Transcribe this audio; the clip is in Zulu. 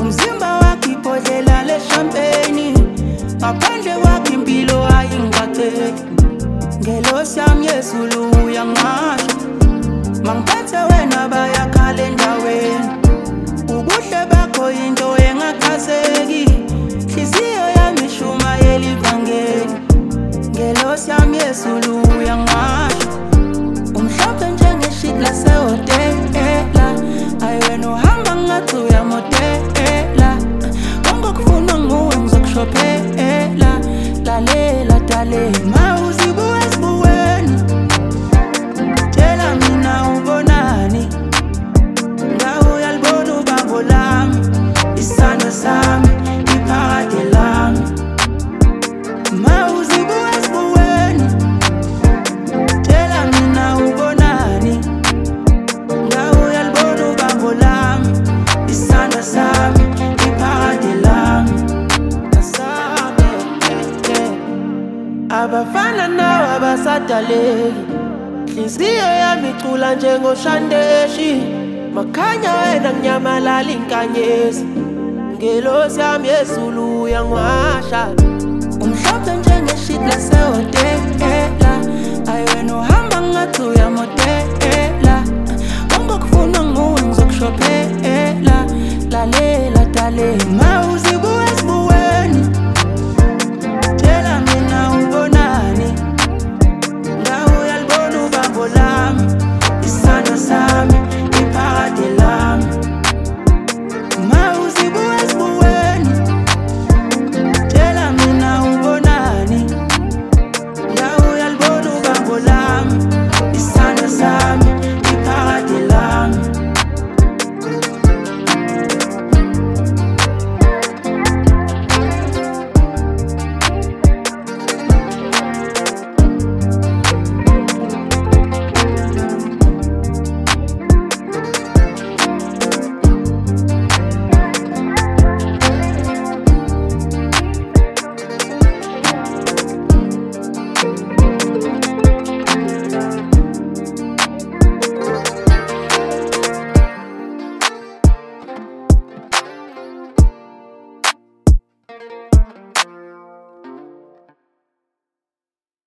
umzimba wakipozela leshampeni maphandle wakimpilo ayingakeki ngelosi yami yesulu abafana nawe abasadaleki inhliziyo yami icula njengoshandeshi makhanya wena nginyamalala inkanyezi ngelosi yami yezulu yangiwasha umhlophe njengeshit lasehotela